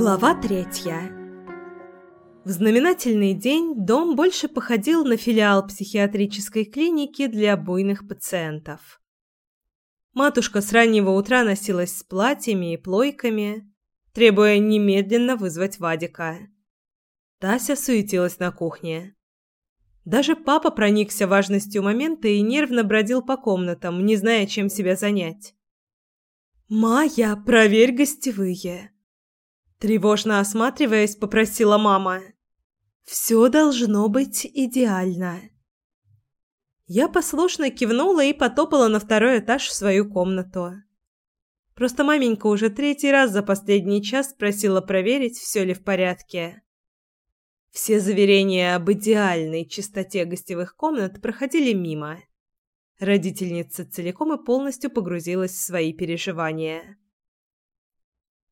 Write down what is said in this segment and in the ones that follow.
Глава третья. В знаменательный день дом больше походил на филиал психиатрической клиники для буйных пациентов. Матушка с раннего утра носилась с платьями и плойками, требуя немедленно вызвать Вадика. Тася суетилась на кухне. Даже папа проникся важностью момента и нервно бродил по комнатам, не зная, чем себя занять. «Майя, проверь гостевые!» Тревожно осматриваясь, попросила мама. «Все должно быть идеально». Я послушно кивнула и потопала на второй этаж в свою комнату. Просто маменька уже третий раз за последний час просила проверить, все ли в порядке. Все заверения об идеальной чистоте гостевых комнат проходили мимо. Родительница целиком и полностью погрузилась в свои переживания.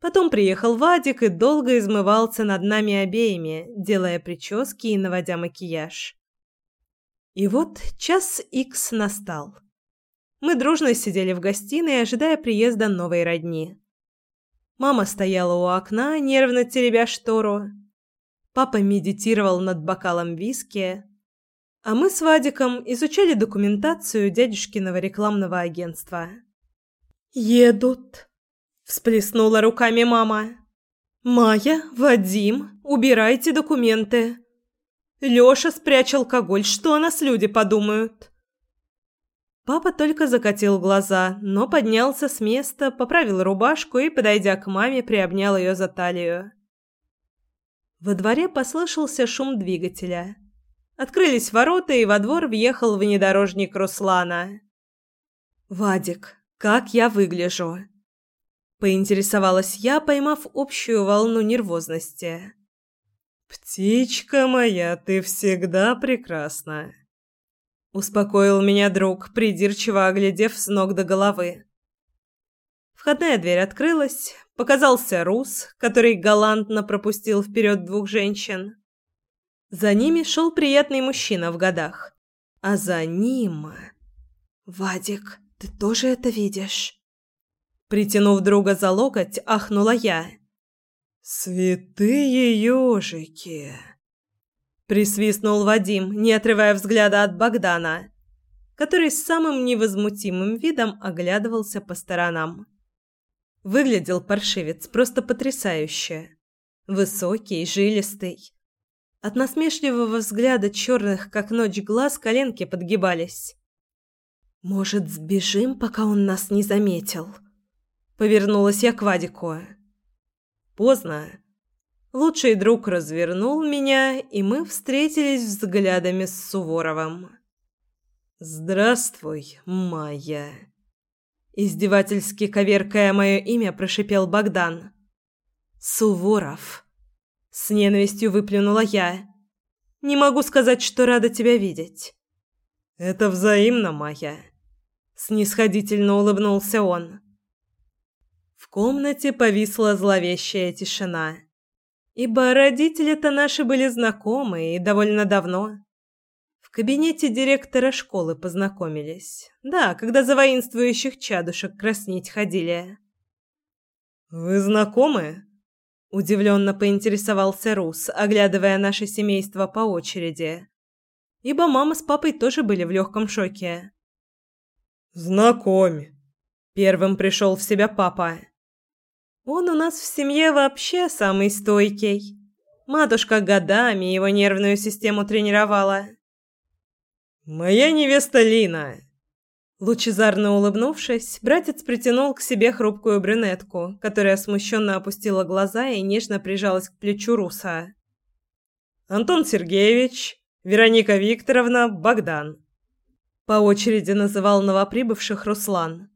Потом приехал Вадик и долго измывался над нами обеими, делая прически и наводя макияж. И вот час икс настал. Мы дружно сидели в гостиной, ожидая приезда новой родни. Мама стояла у окна, нервно теребя штору. Папа медитировал над бокалом виски, а мы с Вадиком изучали документацию дядюшкиного рекламного агентства. «Едут», Всплеснула руками мама. «Майя, Вадим, убирайте документы. Лёша, спрячь алкоголь, что о нас люди подумают?» Папа только закатил глаза, но поднялся с места, поправил рубашку и, подойдя к маме, приобнял ее за талию. Во дворе послышался шум двигателя. Открылись ворота, и во двор въехал внедорожник Руслана. «Вадик, как я выгляжу?» Поинтересовалась я, поймав общую волну нервозности. Птичка моя, ты всегда прекрасна, успокоил меня друг, придирчиво оглядев с ног до головы. Входная дверь открылась, показался Рус, который галантно пропустил вперед двух женщин. За ними шел приятный мужчина в годах, а за ним Вадик, ты тоже это видишь? Притянув друга за локоть, ахнула я. «Святые ежики!» Присвистнул Вадим, не отрывая взгляда от Богдана, который с самым невозмутимым видом оглядывался по сторонам. Выглядел паршивец просто потрясающе. Высокий, жилистый. От насмешливого взгляда черных, как ночь, глаз коленки подгибались. «Может, сбежим, пока он нас не заметил?» Повернулась я к Вадику. Поздно. Лучший друг развернул меня, и мы встретились взглядами с Суворовым. «Здравствуй, Майя!» Издевательски коверкая мое имя, прошипел Богдан. «Суворов!» С ненавистью выплюнула я. «Не могу сказать, что рада тебя видеть». «Это взаимно, Майя!» Снисходительно улыбнулся он. В комнате повисла зловещая тишина. Ибо родители-то наши были знакомы и довольно давно. В кабинете директора школы познакомились. Да, когда за воинствующих чадушек краснеть ходили. «Вы знакомы?» – удивленно поинтересовался Рус, оглядывая наше семейство по очереди. Ибо мама с папой тоже были в легком шоке. «Знакомь!» – первым пришел в себя папа. Он у нас в семье вообще самый стойкий. Матушка годами его нервную систему тренировала. «Моя невеста Лина!» Лучезарно улыбнувшись, братец притянул к себе хрупкую брюнетку, которая смущенно опустила глаза и нежно прижалась к плечу Руса. «Антон Сергеевич, Вероника Викторовна, Богдан». По очереди называл новоприбывших Руслан.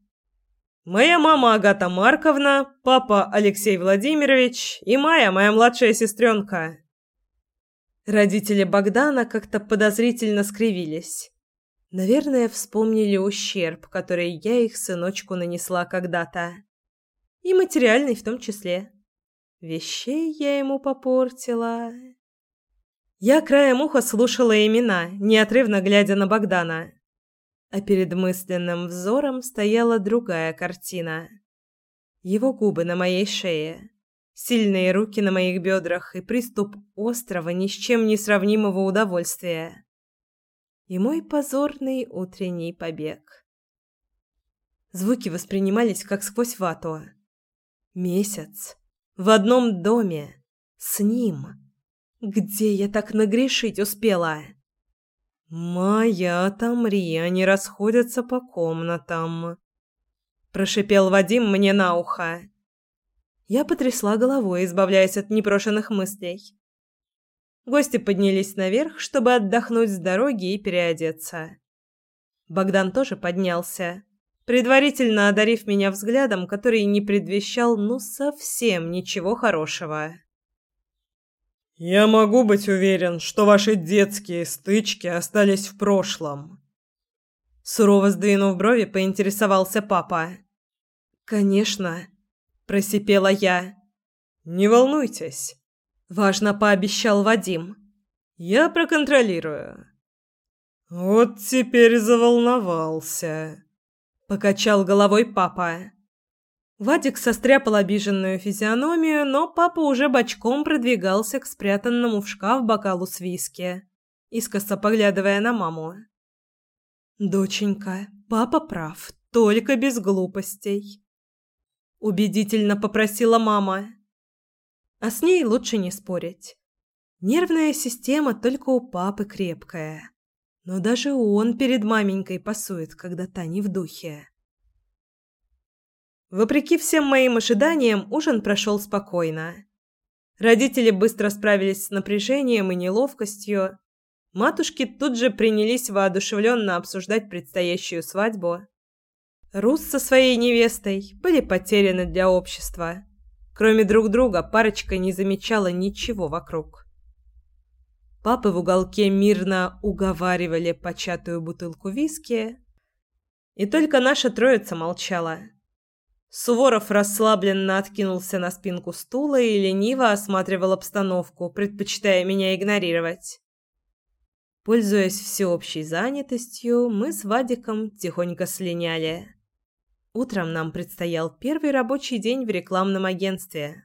Моя мама Агата Марковна, папа Алексей Владимирович и Майя, моя младшая сестренка. Родители Богдана как-то подозрительно скривились. Наверное, вспомнили ущерб, который я их сыночку нанесла когда-то. И материальный в том числе. Вещей я ему попортила. Я краем уха слушала имена, неотрывно глядя на Богдана а перед мысленным взором стояла другая картина. Его губы на моей шее, сильные руки на моих бедрах и приступ острого, ни с чем не сравнимого удовольствия. И мой позорный утренний побег. Звуки воспринимались как сквозь вату. Месяц. В одном доме. С ним. Где я так нагрешить успела? «Моя Тамри, они расходятся по комнатам», – прошипел Вадим мне на ухо. Я потрясла головой, избавляясь от непрошенных мыслей. Гости поднялись наверх, чтобы отдохнуть с дороги и переодеться. Богдан тоже поднялся, предварительно одарив меня взглядом, который не предвещал ну совсем ничего хорошего. «Я могу быть уверен, что ваши детские стычки остались в прошлом». Сурово сдвинув брови, поинтересовался папа. «Конечно», – просипела я. «Не волнуйтесь», – важно пообещал Вадим. «Я проконтролирую». «Вот теперь заволновался», – покачал головой папа. Вадик состряпал обиженную физиономию, но папа уже бочком продвигался к спрятанному в шкаф бокалу с виски, искоса поглядывая на маму. «Доченька, папа прав, только без глупостей», – убедительно попросила мама. А с ней лучше не спорить. Нервная система только у папы крепкая, но даже он перед маменькой пасует, когда та не в духе. Вопреки всем моим ожиданиям, ужин прошел спокойно. Родители быстро справились с напряжением и неловкостью. Матушки тут же принялись воодушевленно обсуждать предстоящую свадьбу. Рус со своей невестой были потеряны для общества. Кроме друг друга, парочка не замечала ничего вокруг. Папы в уголке мирно уговаривали початую бутылку виски, и только наша троица молчала. Суворов расслабленно откинулся на спинку стула и лениво осматривал обстановку, предпочитая меня игнорировать. Пользуясь всеобщей занятостью, мы с Вадиком тихонько слиняли. Утром нам предстоял первый рабочий день в рекламном агентстве.